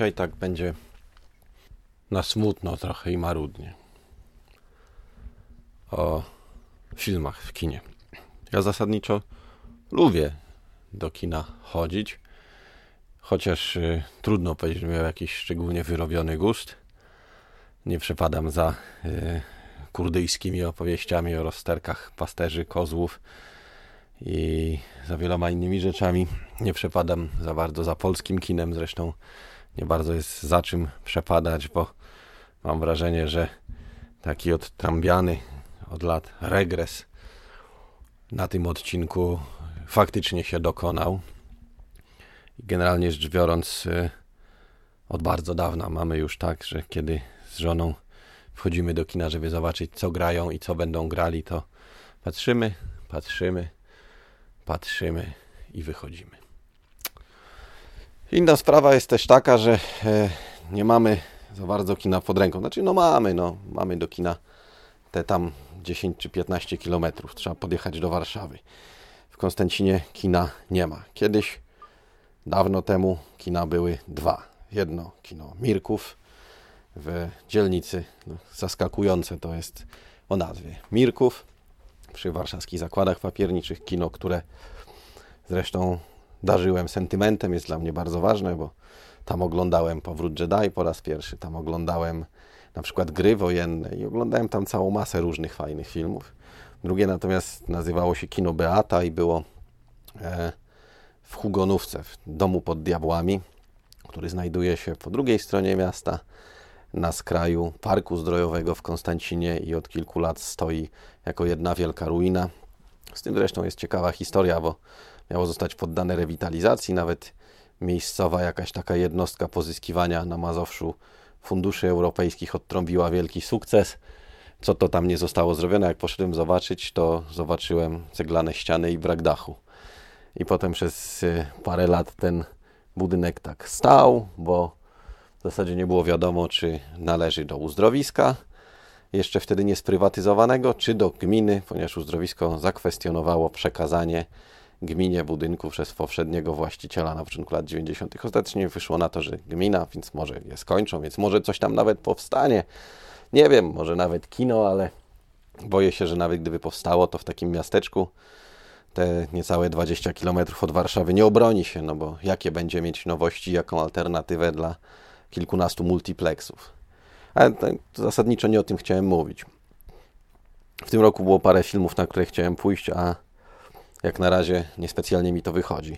Dzisiaj tak będzie na smutno trochę i marudnie. O filmach w kinie. Ja zasadniczo lubię do kina chodzić, chociaż y, trudno powiedzieć, że miał jakiś szczególnie wyrobiony gust. Nie przepadam za y, kurdyjskimi opowieściami o rozterkach pasterzy, kozłów i za wieloma innymi rzeczami. Nie przepadam za bardzo za polskim kinem, zresztą nie bardzo jest za czym przepadać, bo mam wrażenie, że taki odtrambiany od lat regres na tym odcinku faktycznie się dokonał. Generalnie rzecz biorąc, y, od bardzo dawna mamy już tak, że kiedy z żoną wchodzimy do kina, żeby zobaczyć, co grają i co będą grali, to patrzymy, patrzymy, patrzymy i wychodzimy. Inna sprawa jest też taka, że e, nie mamy za bardzo kina pod ręką. Znaczy, no mamy, no, mamy do kina te tam 10 czy 15 kilometrów. Trzeba podjechać do Warszawy. W Konstancinie kina nie ma. Kiedyś, dawno temu, kina były dwa. Jedno kino Mirków w dzielnicy, no, zaskakujące to jest o nazwie Mirków, przy warszawskich zakładach papierniczych. Kino, które zresztą darzyłem sentymentem, jest dla mnie bardzo ważne, bo tam oglądałem Powrót Jedi po raz pierwszy, tam oglądałem na przykład gry wojenne i oglądałem tam całą masę różnych fajnych filmów. Drugie natomiast nazywało się Kino Beata i było e, w Hugonówce, w domu pod diabłami, który znajduje się po drugiej stronie miasta, na skraju Parku Zdrojowego w Konstancinie i od kilku lat stoi jako jedna wielka ruina. Z tym zresztą jest ciekawa historia, bo miało zostać poddane rewitalizacji, nawet miejscowa jakaś taka jednostka pozyskiwania na Mazowszu funduszy europejskich odtrąbiła wielki sukces. Co to tam nie zostało zrobione? Jak poszedłem zobaczyć, to zobaczyłem ceglane ściany i brak dachu. I potem przez y, parę lat ten budynek tak stał, bo w zasadzie nie było wiadomo, czy należy do uzdrowiska, jeszcze wtedy nie sprywatyzowanego, czy do gminy, ponieważ uzdrowisko zakwestionowało przekazanie gminie budynku przez poprzedniego właściciela na początku lat 90. Ostatecznie wyszło na to, że gmina, więc może je skończą, więc może coś tam nawet powstanie. Nie wiem, może nawet kino, ale boję się, że nawet gdyby powstało, to w takim miasteczku te niecałe 20 km od Warszawy nie obroni się, no bo jakie będzie mieć nowości, jaką alternatywę dla kilkunastu multiplexów. Ale zasadniczo nie o tym chciałem mówić. W tym roku było parę filmów, na które chciałem pójść, a jak na razie niespecjalnie mi to wychodzi.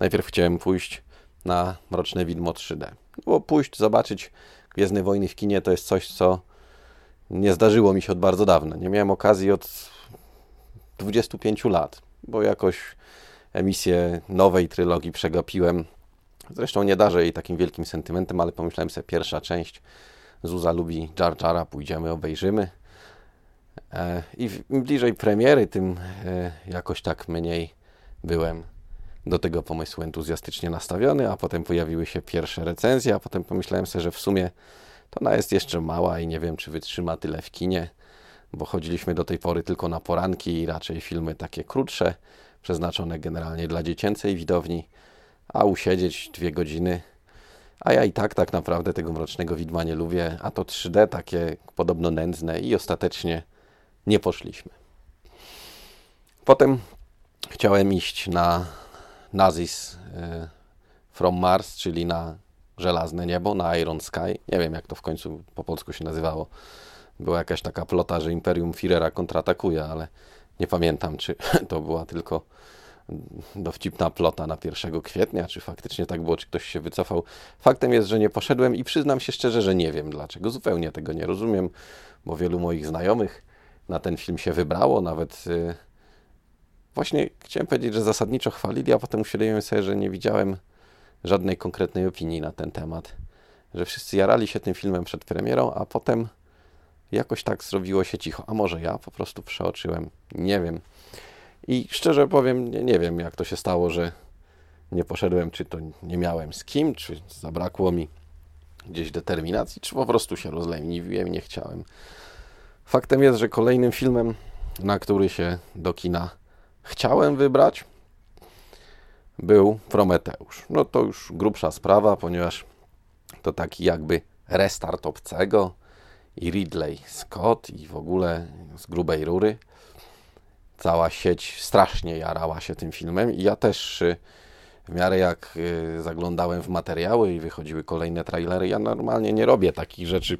Najpierw chciałem pójść na Mroczne Widmo 3D. Bo pójść, zobaczyć Gwiezdne Wojny w kinie to jest coś, co nie zdarzyło mi się od bardzo dawna. Nie miałem okazji od 25 lat, bo jakoś emisję nowej trylogii przegapiłem. Zresztą nie darzę jej takim wielkim sentymentem, ale pomyślałem sobie, pierwsza część, Zuza lubi Jar Jara, pójdziemy, obejrzymy. E, I im bliżej premiery, tym e, jakoś tak mniej byłem do tego pomysłu entuzjastycznie nastawiony, a potem pojawiły się pierwsze recenzje, a potem pomyślałem sobie, że w sumie to ona jest jeszcze mała i nie wiem, czy wytrzyma tyle w kinie, bo chodziliśmy do tej pory tylko na poranki i raczej filmy takie krótsze, przeznaczone generalnie dla dziecięcej widowni, a usiedzieć dwie godziny. A ja i tak tak naprawdę tego Mrocznego Widma nie lubię, a to 3D takie podobno nędzne i ostatecznie nie poszliśmy. Potem chciałem iść na Nazis y, from Mars, czyli na Żelazne Niebo, na Iron Sky. Nie wiem, jak to w końcu po polsku się nazywało. Była jakaś taka plota, że Imperium Führera kontratakuje, ale nie pamiętam, czy to była tylko dowcipna plota na 1 kwietnia, czy faktycznie tak było, czy ktoś się wycofał. Faktem jest, że nie poszedłem i przyznam się szczerze, że nie wiem dlaczego. Zupełnie tego nie rozumiem, bo wielu moich znajomych na ten film się wybrało, nawet yy, właśnie chciałem powiedzieć, że zasadniczo chwalili, a potem uświadomiłem sobie, że nie widziałem żadnej konkretnej opinii na ten temat. Że wszyscy jarali się tym filmem przed premierą, a potem jakoś tak zrobiło się cicho. A może ja po prostu przeoczyłem? Nie wiem. I szczerze powiem, nie, nie wiem jak to się stało, że nie poszedłem, czy to nie miałem z kim, czy zabrakło mi gdzieś determinacji, czy po prostu się rozleniwiłem nie chciałem. Faktem jest, że kolejnym filmem, na który się do kina chciałem wybrać, był Prometeusz. No to już grubsza sprawa, ponieważ to taki jakby restart obcego i Ridley Scott i w ogóle z grubej rury. Cała sieć strasznie jarała się tym filmem i ja też y, w miarę jak y, zaglądałem w materiały i wychodziły kolejne trailery, ja normalnie nie robię takich rzeczy,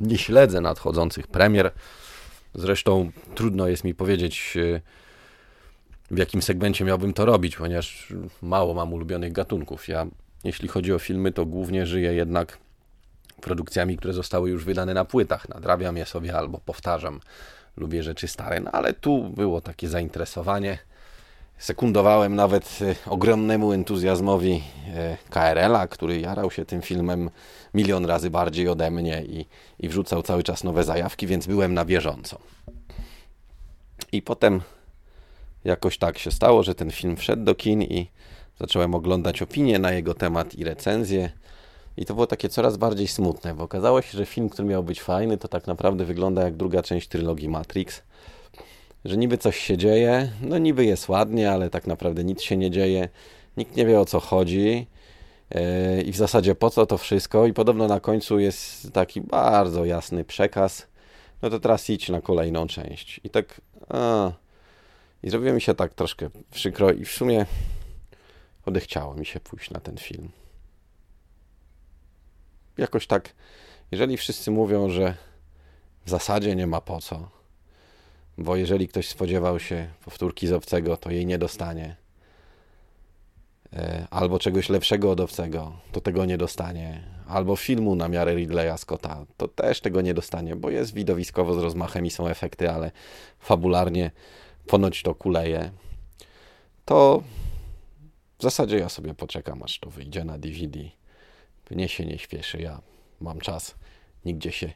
nie śledzę nadchodzących premier. Zresztą trudno jest mi powiedzieć, y, w jakim segmencie miałbym to robić, ponieważ mało mam ulubionych gatunków. Ja, jeśli chodzi o filmy, to głównie żyję jednak produkcjami, które zostały już wydane na płytach. Nadrabiam je sobie albo powtarzam. Lubię rzeczy stare, no ale tu było takie zainteresowanie. Sekundowałem nawet e, ogromnemu entuzjazmowi e, KRL-a, który jarał się tym filmem milion razy bardziej ode mnie i, i wrzucał cały czas nowe zajawki, więc byłem na bieżąco. I potem jakoś tak się stało, że ten film wszedł do kin i zacząłem oglądać opinie na jego temat i recenzje. I to było takie coraz bardziej smutne, bo okazało się, że film, który miał być fajny, to tak naprawdę wygląda jak druga część trylogii Matrix. Że niby coś się dzieje, no niby jest ładnie, ale tak naprawdę nic się nie dzieje. Nikt nie wie o co chodzi. Yy, I w zasadzie po co to wszystko? I podobno na końcu jest taki bardzo jasny przekaz. No to teraz idź na kolejną część. I tak. A, I zrobiło mi się tak troszkę przykro, i w sumie odechciało mi się pójść na ten film jakoś tak, jeżeli wszyscy mówią, że w zasadzie nie ma po co, bo jeżeli ktoś spodziewał się powtórki z obcego, to jej nie dostanie, e, albo czegoś lepszego od obcego, to tego nie dostanie, albo filmu na miarę Ridleya Scotta, to też tego nie dostanie, bo jest widowiskowo z rozmachem i są efekty, ale fabularnie ponoć to kuleje, to w zasadzie ja sobie poczekam, aż to wyjdzie na DVD mnie się nie śpieszy, ja mam czas, nigdzie się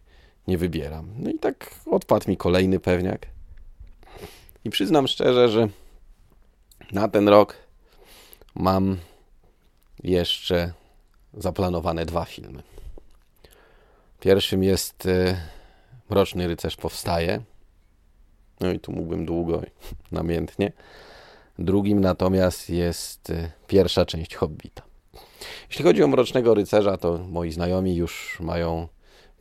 nie wybieram. No i tak odpadł mi kolejny pewniak. I przyznam szczerze, że na ten rok mam jeszcze zaplanowane dwa filmy. Pierwszym jest e, Mroczny Rycerz Powstaje. No i tu mógłbym długo, namiętnie. Drugim natomiast jest e, pierwsza część Hobbita. Jeśli chodzi o Mrocznego Rycerza, to moi znajomi już mają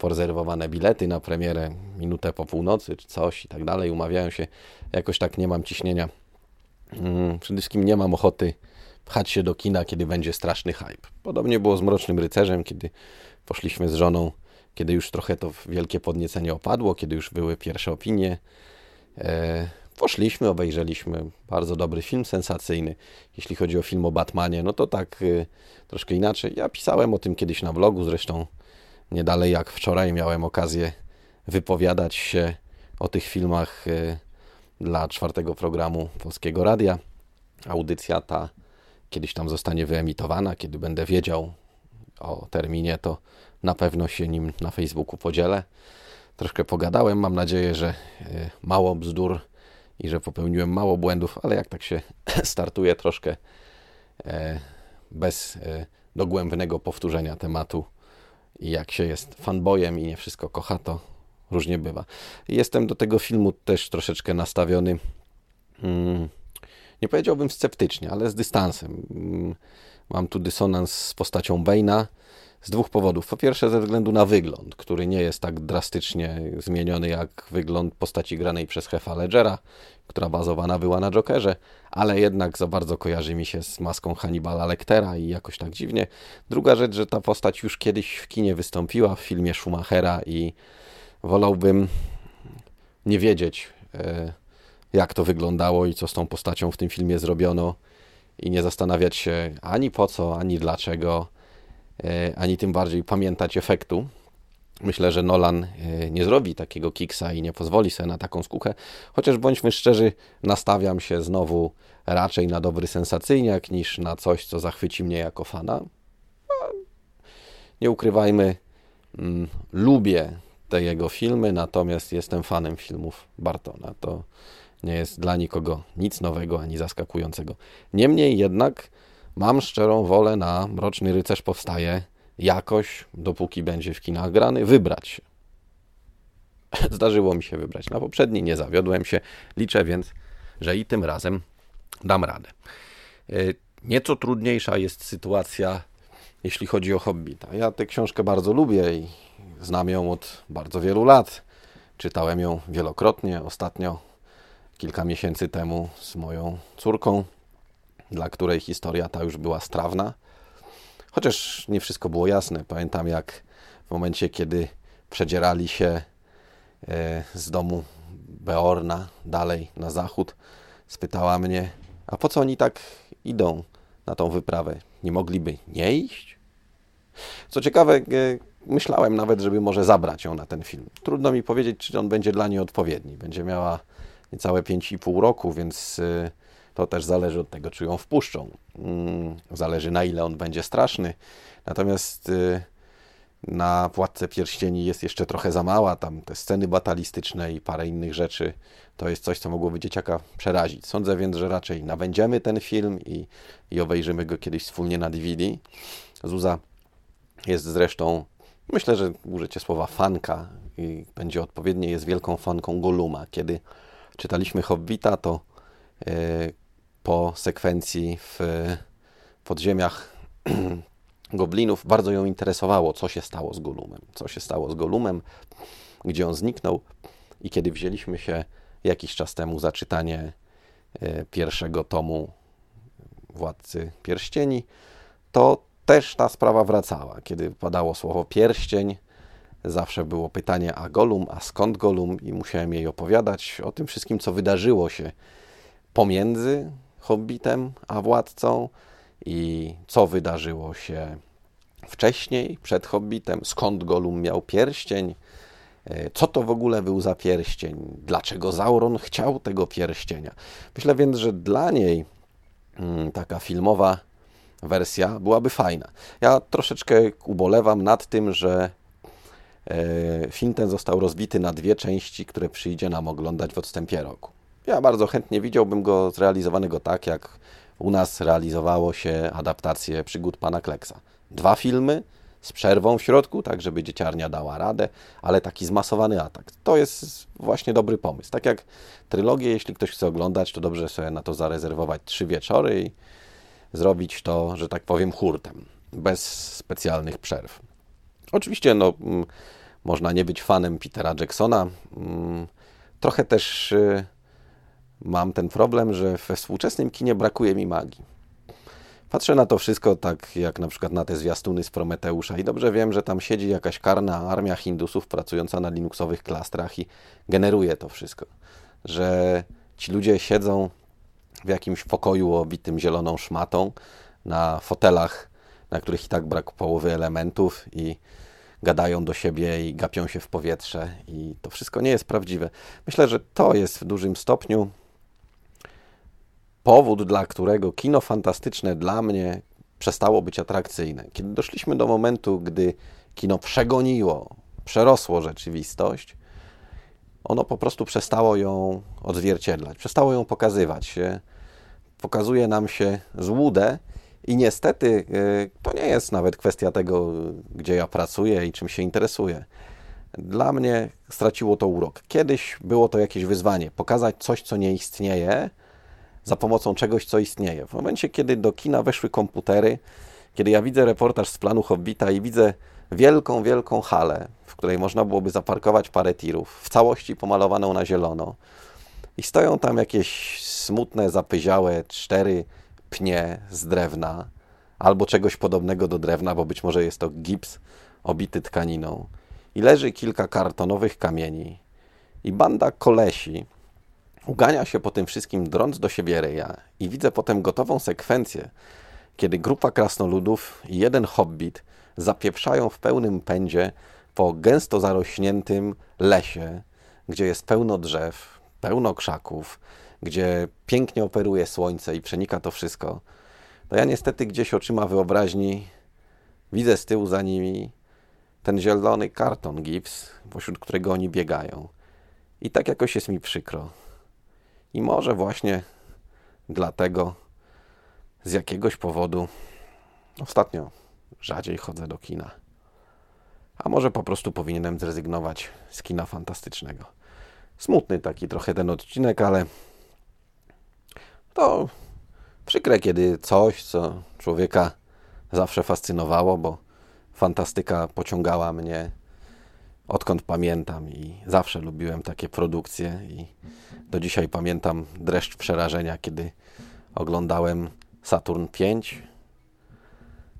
porezerwowane bilety na premierę minutę po północy czy coś i tak dalej. Umawiają się. Jakoś tak nie mam ciśnienia. Hmm, przede wszystkim nie mam ochoty pchać się do kina, kiedy będzie straszny hype. Podobnie było z Mrocznym Rycerzem, kiedy poszliśmy z żoną, kiedy już trochę to wielkie podniecenie opadło, kiedy już były pierwsze opinie. E, Poszliśmy, obejrzeliśmy bardzo dobry film, sensacyjny. Jeśli chodzi o film o Batmanie, no to tak y, troszkę inaczej. Ja pisałem o tym kiedyś na blogu, zresztą nie dalej jak wczoraj miałem okazję wypowiadać się o tych filmach y, dla czwartego programu Polskiego Radia. Audycja ta kiedyś tam zostanie wyemitowana, kiedy będę wiedział o terminie, to na pewno się nim na Facebooku podzielę. Troszkę pogadałem, mam nadzieję, że y, mało bzdur i że popełniłem mało błędów, ale jak tak się startuje troszkę e, bez e, dogłębnego powtórzenia tematu i jak się jest fanboyem i nie wszystko kocha, to różnie bywa. Jestem do tego filmu też troszeczkę nastawiony, mm, nie powiedziałbym sceptycznie, ale z dystansem. Mm, mam tu dysonans z postacią Bane'a, z dwóch powodów. Po pierwsze, ze względu na wygląd, który nie jest tak drastycznie zmieniony jak wygląd postaci granej przez Hefa Ledgera, która bazowana była na Jokerze, ale jednak za bardzo kojarzy mi się z maską Hannibala Lectera i jakoś tak dziwnie. Druga rzecz, że ta postać już kiedyś w kinie wystąpiła w filmie Schumachera i wolałbym nie wiedzieć, e, jak to wyglądało i co z tą postacią w tym filmie zrobiono i nie zastanawiać się ani po co, ani dlaczego ani tym bardziej pamiętać efektu. Myślę, że Nolan e, nie zrobi takiego kiksa i nie pozwoli sobie na taką skókę. Chociaż bądźmy szczerzy, nastawiam się znowu raczej na dobry sensacyjniak niż na coś, co zachwyci mnie jako fana. Nie ukrywajmy, mm, lubię te jego filmy, natomiast jestem fanem filmów Bartona. To nie jest dla nikogo nic nowego ani zaskakującego. Niemniej jednak mam szczerą wolę na Mroczny Rycerz Powstaje jakoś, dopóki będzie w kinach grany, wybrać się. Zdarzyło mi się wybrać. Na poprzedni nie zawiodłem się. Liczę więc, że i tym razem dam radę. Y, Nieco trudniejsza jest sytuacja, jeśli chodzi o Hobbita. Ja tę książkę bardzo lubię i znam ją od bardzo wielu lat. Czytałem ją wielokrotnie. Ostatnio, kilka miesięcy temu, z moją córką, dla której historia ta już była strawna. Chociaż nie wszystko było jasne. Pamiętam, jak w momencie, kiedy przedzierali się e, z domu Beorna dalej na zachód, spytała mnie, a po co oni tak idą na tą wyprawę? Nie mogliby nie iść? Co ciekawe, e, myślałem nawet, żeby może zabrać ją na ten film. Trudno mi powiedzieć, czy on będzie dla niej odpowiedni. Będzie miała niecałe 5,5 roku, więc e, to też zależy od tego, czy ją wpuszczą. Mm, Zależy na ile on będzie straszny. Natomiast y, na Władce Pierścieni jest jeszcze trochę za mała. Tam te sceny batalistyczne i parę innych rzeczy to jest coś, co mogłoby dzieciaka przerazić. Sądzę więc, że raczej nabędziemy ten film i, i obejrzymy go kiedyś wspólnie na DVD. Zuza jest zresztą, myślę, że użycie słowa fanka i będzie odpowiednie, jest wielką fanką Goluma. Kiedy czytaliśmy Hobbita, to e, po sekwencji w podziemiach goblinów bardzo ją interesowało, co się stało z Golumem. Co się stało z Golumem, gdzie on zniknął i kiedy wzięliśmy się jakiś czas temu za czytanie e, pierwszego tomu Władcy Pierścieni, to też ta sprawa wracała. Kiedy padało słowo pierścień, zawsze było pytanie, a Golum, a skąd Golum? I musiałem jej opowiadać o tym wszystkim, co wydarzyło się pomiędzy Hobbitem a Władcą i co wydarzyło się wcześniej, przed Hobbitem, skąd Golum miał pierścień, e, co to w ogóle był za pierścień, dlaczego Sauron chciał tego pierścienia. Myślę więc, że dla niej mm, taka filmowa wersja byłaby fajna. Ja troszeczkę ubolewam nad tym, że e, film ten został rozbity na dwie części, które przyjdzie nam oglądać w odstępie roku. Ja bardzo chętnie widziałbym go zrealizowanego tak, jak u nas realizowało się adaptację przygód pana Kleksa. Dwa filmy z przerwą w środku, tak żeby dzieciarnia dała radę, ale taki zmasowany atak. To jest właśnie dobry pomysł. Tak jak trylogię, jeśli ktoś chce oglądać, to dobrze sobie na to zarezerwować trzy wieczory i zrobić to, że tak powiem, hurtem, bez specjalnych przerw. Oczywiście, no, mm, można nie być fanem Petera Jacksona. Mm, Trochę też y, mam ten problem, że we współczesnym kinie brakuje mi magii. Patrzę na to wszystko tak jak na przykład na te zwiastuny z Prometeusza i dobrze wiem, że tam siedzi jakaś karna armia Hindusów pracująca na linuxowych klastrach i generuje to wszystko. Że ci ludzie siedzą w jakimś pokoju obitym zieloną szmatą na fotelach, na których i tak brak połowy elementów i gadają do siebie i gapią się w powietrze i to wszystko nie jest prawdziwe. Myślę, że to jest w dużym stopniu powód, dla którego kino fantastyczne dla mnie przestało być atrakcyjne. Kiedy doszliśmy do momentu, gdy kino przegoniło, przerosło rzeczywistość, ono po prostu przestało ją odzwierciedlać, przestało ją pokazywać. Pokazuje nam się złudę i niestety y, to nie jest nawet kwestia tego, gdzie ja pracuję i czym się interesuję. Dla mnie straciło to urok. Kiedyś było to jakieś wyzwanie, pokazać coś, co nie istnieje, za pomocą czegoś, co istnieje. W momencie, kiedy do kina weszły komputery, kiedy ja widzę reportaż z planu Hobbita i widzę wielką, wielką halę, w której można byłoby zaparkować parę tirów, w całości pomalowaną na zielono i stoją tam jakieś smutne, zapyziałe cztery pnie z drewna albo czegoś podobnego do drewna, bo być może jest to gips obity tkaniną i leży kilka kartonowych kamieni i banda kolesi ugania się po tym wszystkim, drąc do siebie ryja i widzę potem gotową sekwencję, kiedy grupa krasnoludów i jeden hobbit zapieprzają w pełnym pędzie po gęsto zarośniętym lesie, gdzie jest pełno drzew, pełno krzaków, gdzie pięknie operuje słońce i przenika to wszystko, to ja niestety gdzieś oczyma wyobraźni widzę z tyłu za nimi ten zielony karton gips, pośród którego oni biegają. I tak jakoś jest mi przykro. I może właśnie dlatego z jakiegoś powodu ostatnio rzadziej chodzę do kina. A może po prostu powinienem zrezygnować z kina fantastycznego. Smutny taki trochę ten odcinek, ale to przykre, kiedy coś, co człowieka zawsze fascynowało, bo fantastyka pociągała mnie odkąd pamiętam i zawsze lubiłem takie produkcje i do dzisiaj pamiętam dreszcz przerażenia, kiedy oglądałem Saturn V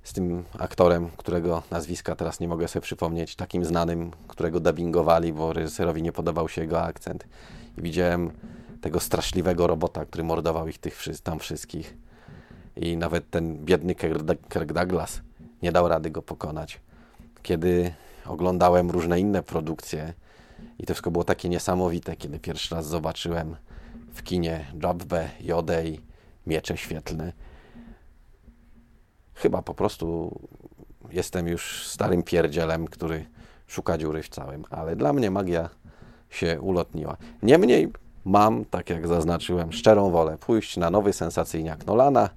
z tym aktorem, którego nazwiska teraz nie mogę sobie przypomnieć, takim znanym, którego dubbingowali, bo reżyserowi nie podobał się jego akcent. I widziałem tego straszliwego robota, który mordował ich tych tam wszystkich. I nawet ten biedny Kirk Douglas nie dał rady go pokonać. Kiedy oglądałem różne inne produkcje i to wszystko było takie niesamowite, kiedy pierwszy raz zobaczyłem w kinie Jabbe, Jodę i Miecze Świetlne. Chyba po prostu jestem już starym pierdzielem, który szuka dziury w całym, ale dla mnie magia się ulotniła. Niemniej mam, tak jak zaznaczyłem, szczerą wolę pójść na nowy sensacyjniak Nolana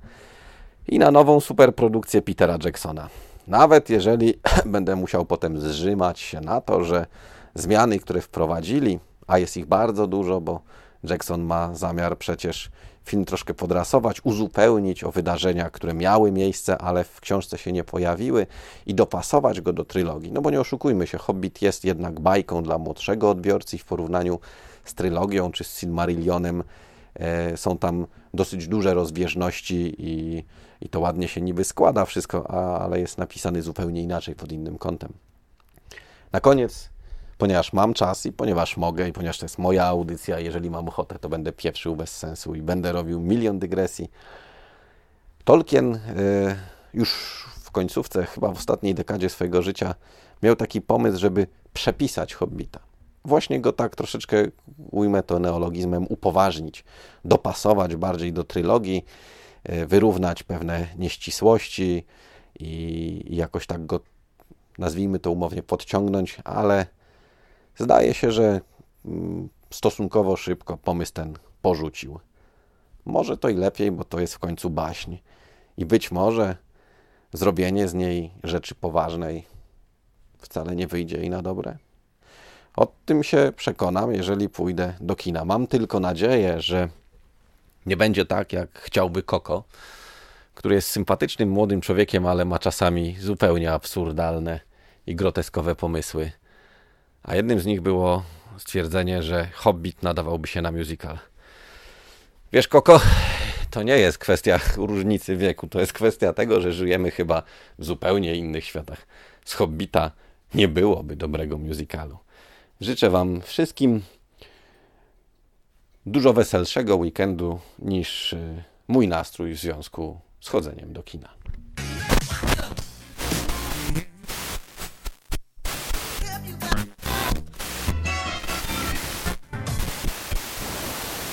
i na nową superprodukcję Petera Jacksona. Nawet jeżeli będę musiał potem zrzymać się na to, że zmiany, które wprowadzili, a jest ich bardzo dużo, bo Jackson ma zamiar przecież film troszkę podrasować, uzupełnić o wydarzenia, które miały miejsce, ale w książce się nie pojawiły i dopasować go do trylogii. No bo nie oszukujmy się, Hobbit jest jednak bajką dla młodszego odbiorcy w porównaniu z trylogią czy z Silmarillionem są tam dosyć duże rozbieżności i, i to ładnie się niby składa wszystko, a, ale jest napisany zupełnie inaczej, pod innym kątem. Na koniec, ponieważ mam czas i ponieważ mogę i ponieważ to jest moja audycja, jeżeli mam ochotę, to będę pieprzył bez sensu i będę robił milion dygresji. Tolkien y, już w końcówce, chyba w ostatniej dekadzie swojego życia, miał taki pomysł, żeby przepisać Hobbita właśnie go tak troszeczkę, ujmę to neologizmem, upoważnić, dopasować bardziej do trylogii, e, wyrównać pewne nieścisłości i jakoś tak go, nazwijmy to umownie, podciągnąć, ale zdaje się, że mm, stosunkowo szybko pomysł ten porzucił. Może to i lepiej, bo to jest w końcu baśń i być może zrobienie z niej rzeczy poważnej wcale nie wyjdzie i na dobre. O tym się przekonam, jeżeli pójdę do kina. Mam tylko nadzieję, że nie będzie tak, jak chciałby Koko, który jest sympatycznym młodym człowiekiem, ale ma czasami zupełnie absurdalne i groteskowe pomysły. A jednym z nich było stwierdzenie, że Hobbit nadawałby się na musical. Wiesz, Koko, to nie jest kwestia różnicy wieku, to jest kwestia tego, że żyjemy chyba w zupełnie innych światach. Z Hobbita nie byłoby dobrego musicalu. Życzę Wam wszystkim dużo weselszego weekendu niż y, mój nastrój w związku z chodzeniem do kina.